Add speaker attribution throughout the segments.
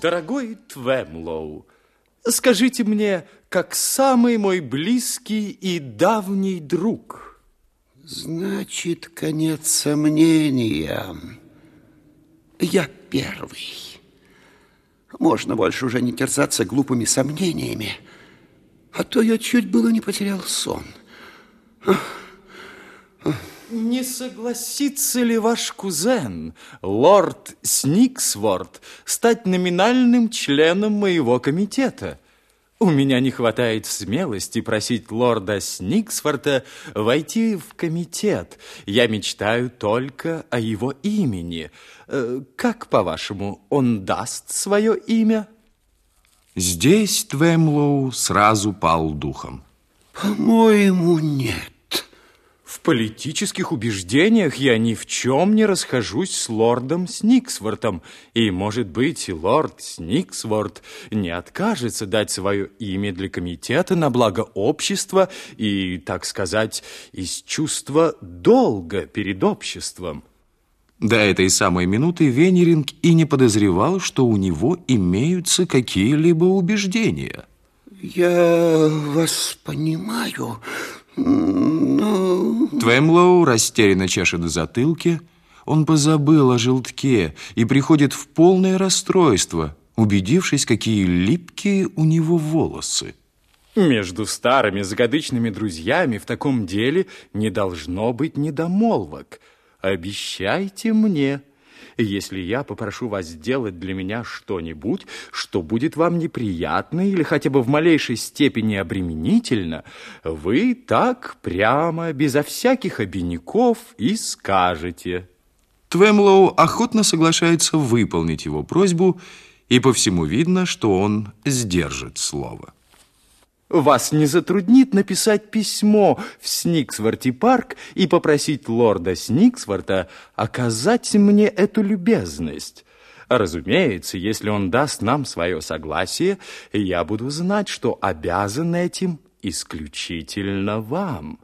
Speaker 1: Дорогой Твемлоу, скажите мне, как самый мой близкий и давний друг.
Speaker 2: Значит, конец сомнениям. Я первый. Можно больше уже не терзаться глупыми сомнениями, а то я чуть было не потерял сон.
Speaker 1: Не согласится ли ваш кузен, лорд Сниксворт, стать номинальным членом моего комитета? У меня не хватает смелости просить лорда Сниксворта войти в комитет. Я мечтаю только о его имени. Э, как, по-вашему, он даст свое имя?
Speaker 3: Здесь Твемлоу сразу пал духом.
Speaker 2: По-моему, нет.
Speaker 1: В политических убеждениях я ни в чем не расхожусь с лордом Сниксвортом, и, может быть, лорд Сниксворт не откажется дать свое имя для комитета на благо общества и, так сказать, из чувства долга перед обществом.
Speaker 3: До этой самой минуты Венеринг и не подозревал, что у него имеются какие-либо убеждения.
Speaker 2: Я вас понимаю, но...
Speaker 3: Твемлоу растерянно чешет в затылке. Он позабыл о желтке и приходит в полное расстройство, убедившись, какие липкие у него волосы.
Speaker 1: Между старыми закадычными друзьями в таком деле не должно быть недомолвок. Обещайте мне... Если я попрошу вас сделать для меня что-нибудь, что будет вам неприятно или хотя бы в малейшей степени обременительно, вы так прямо, безо всяких обиняков и скажете.
Speaker 3: Твемлоу охотно соглашается выполнить его просьбу, и по всему видно, что он сдержит слово.
Speaker 1: Вас не затруднит написать письмо в Сниксворти-парк и попросить лорда Сниксворта оказать мне эту любезность. Разумеется, если он даст нам свое согласие, я буду знать, что обязан этим исключительно вам».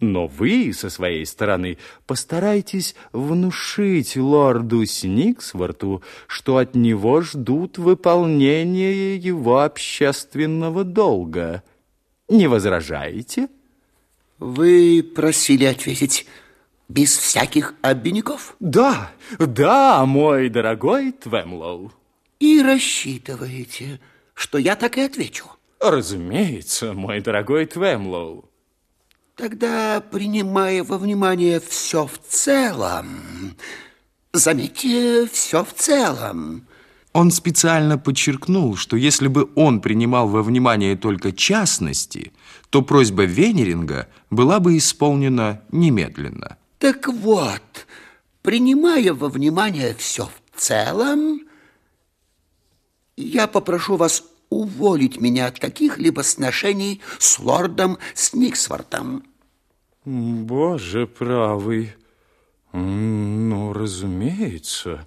Speaker 1: Но вы, со своей стороны, постарайтесь внушить лорду Сниксворту, что от него ждут выполнения его общественного долга. Не возражаете?
Speaker 2: Вы просили ответить без всяких обиняков?
Speaker 1: Да, да, мой дорогой Твемлоу.
Speaker 2: И рассчитываете, что я так и отвечу?
Speaker 1: Разумеется, мой дорогой Твемлоу.
Speaker 2: Тогда, принимая во внимание все в целом, заметьте, все в целом.
Speaker 3: Он специально подчеркнул, что если бы он принимал во внимание только частности, то просьба Венеринга была бы исполнена немедленно.
Speaker 2: Так вот, принимая во внимание все в целом, я попрошу вас уволить меня от каких-либо сношений с лордом Сниксвортом.
Speaker 1: Боже правый, ну, разумеется.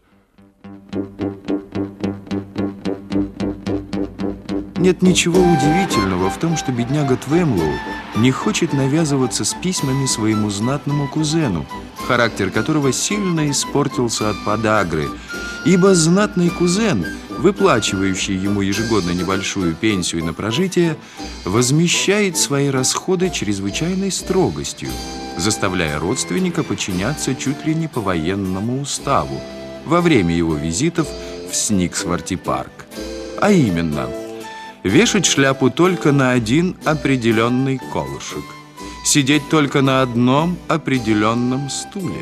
Speaker 3: Нет ничего удивительного в том, что бедняга Твемлоу не хочет навязываться с письмами своему знатному кузену, характер которого сильно испортился от подагры, ибо знатный кузен – выплачивающий ему ежегодно небольшую пенсию на прожитие, возмещает свои расходы чрезвычайной строгостью, заставляя родственника подчиняться чуть ли не по военному уставу во время его визитов в Сниксворти-парк. А именно, вешать шляпу только на один определенный колышек, сидеть только на одном определенном стуле,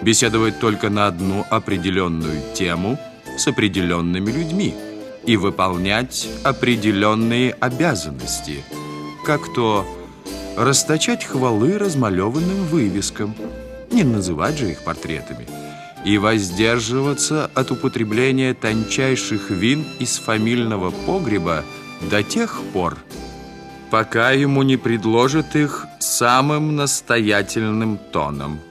Speaker 3: беседовать только на одну определенную тему – с определенными людьми и выполнять определенные обязанности, как то расточать хвалы размалеванным вывескам, не называть же их портретами, и воздерживаться от употребления тончайших вин из фамильного погреба до тех пор, пока ему не предложат их самым настоятельным тоном –